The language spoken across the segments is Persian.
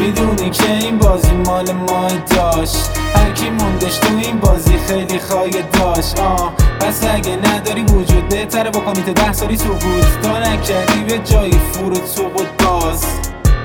می‌دونی که این بازی مال ما داشت. هر کی موندش تو این بازی خیلی خواهی داشت. آه پس اگه نداری وجود بهتره بکنی تا ده سالی سکوت تا نکردی به جای فرود سقوط باز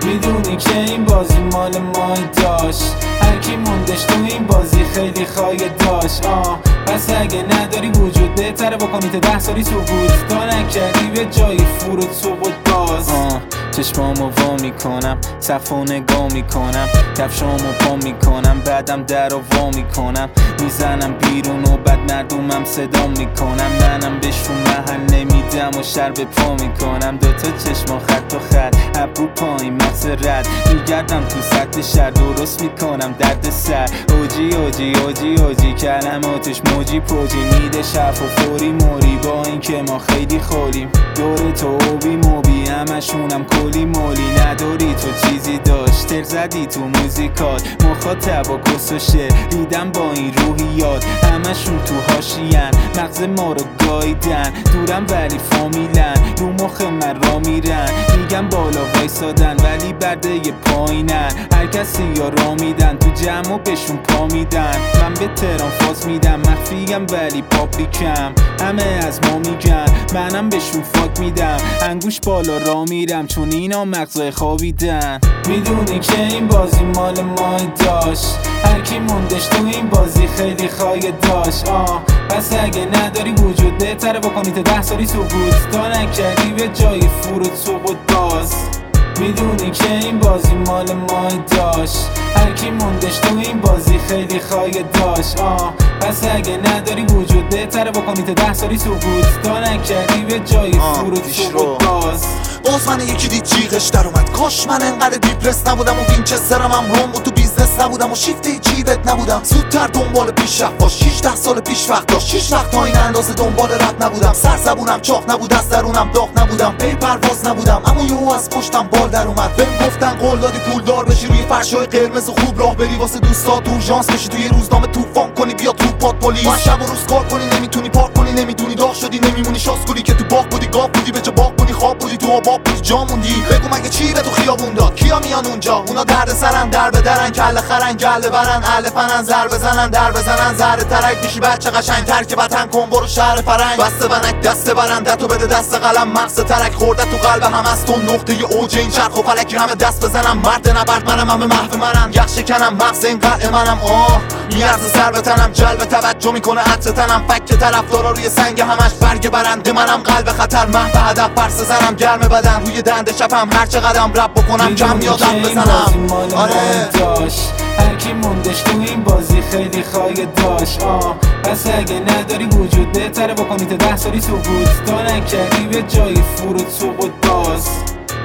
می‌دونی که این بازی مال ما داشت. هر کی موندش تو این بازی خیلی خواهی داشت. آه پس اگه نداری وجود بهتره بکنی تا ده سالی سکوت تا نکردی به جای فرود سقوط باز آه. چشمامو وا می‌کنم صف و نگاه می‌کنم کفشامو پا می‌کنم بعدم در و وا می‌کنم می‌زنم بیرون و بعد مردمم صدا می‌کنم منم بهشون محل نمیدم و شر به پا می‌کنم. دوتا چشما خط و خط ابرو پایین مغز رد. میگردم تو سطح شهر درست می‌کنم درد سر. اوجی اوجی اوجی اوجی کلماتش موجی پوجی. میده شف و فوری موری با اینکه ما خیلی خوریم دور تو اوبی موبی همشونم کلی مولی نداری تو چیزی داشت. تر زدی تو موزیکات. مخاطب و کس و شعر دیدم با این روحیات. همشون تو هاشیان مغز ما رو گاییدن. دورم ولی فامیلن. رو مخ من را میرن. میگم بالا وایسادن ولی برده پایینن. هر کسی یا را میدن. تو جمع و بهشون پا میدن. من به تران فاز میدم. مخفیم ولی پابلیکم. همه از ما میگن. منم بهشون فاک میدم. انگوش بالا را میرم. چون اینا مغزای خوابیدن. می‌دونی که این بازی مال ما داشت. هر کی موندش تو این بازی خیلی خواهی داشت. آه. پس اگه نداری وجود بهتره بکنی تا ده سالی سکوت تا نکردی به جای فرود سقوط باز می‌دونی که این بازی مال ما داشت هر کی موندش تو این بازی خیلی خواهی داشت آه. پس اگه نداری وجود بهتره بکنی تا ده سالی سکوت تا نکردی به جای فرود سقوط باز باز من یکی دید جیغش در اومد. کاش من انقدر دیپرس نبودم و وینچسترم هم روم و تو بیزنس نبودم و شیفت جیبت نبودم. زودتر دنبال پیشرفت باش. 16 سال پیش وقت داشت. 6 وقت تا این اندازه دنبال رد نبودم. سر زبونم چاق نبود از درونم داغ نبودم. پی پرواز نبودم اما یهو از پشتم بال در اومد. بهم گفتن قول دادی پول دار بشی روی فرشای قرمز و خوب راه بری. واسه دوستات اورژانس بشی. توی روزنامه طوفان کنی بیا تو پات پلیس شب و روز کار کنی. جا موندی؟ بگو مگه چی به تو خیابون داد؟ کیا میان اونجا؟ اونا درد سرن در بدرن کله خرن گله برن اهل فنن زر بزنن در بزنن زر ترک میشی بچه قشنگ ترک وطن کن برو شهر فرنگ. بسته ونک دست برن دتو بده دست قلم. مغز ترک خورده تو قلب هم از تو. نقطه اوج این چرخ و فلک همه دست بزنم. مرد نبرد منم همه محو منم. یخ شکنم مغز این قلع منم. آه میارز سر به تنم. جلب توجه می‌کنه عطر تنم. فک طرفدارا روی سنگ همش برگ برنده منم. قلب خطر محو هدف پرس زنم گرم بدن. روی دنده شبم هر چه قدم رب بکنم کم یادم بزنم. آره. داشت. هر کی موندش تو این بازی خیلی خواهی داشت. آه پس اگه نداری وجود بهتره بکنی تا ده سالی سکوت تا نکردی به جای فرود سقوط باز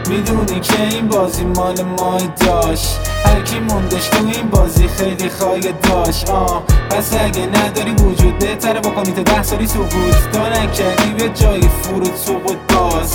می‌دونی که این بازی مال ما داشت. هر کی موندش تو این بازی خیلی خواهی داشت. آه پس اگه نداری وجود بهتره بکنی تا ده سالی سکوت تا نکردی به جای فرود سقوط باز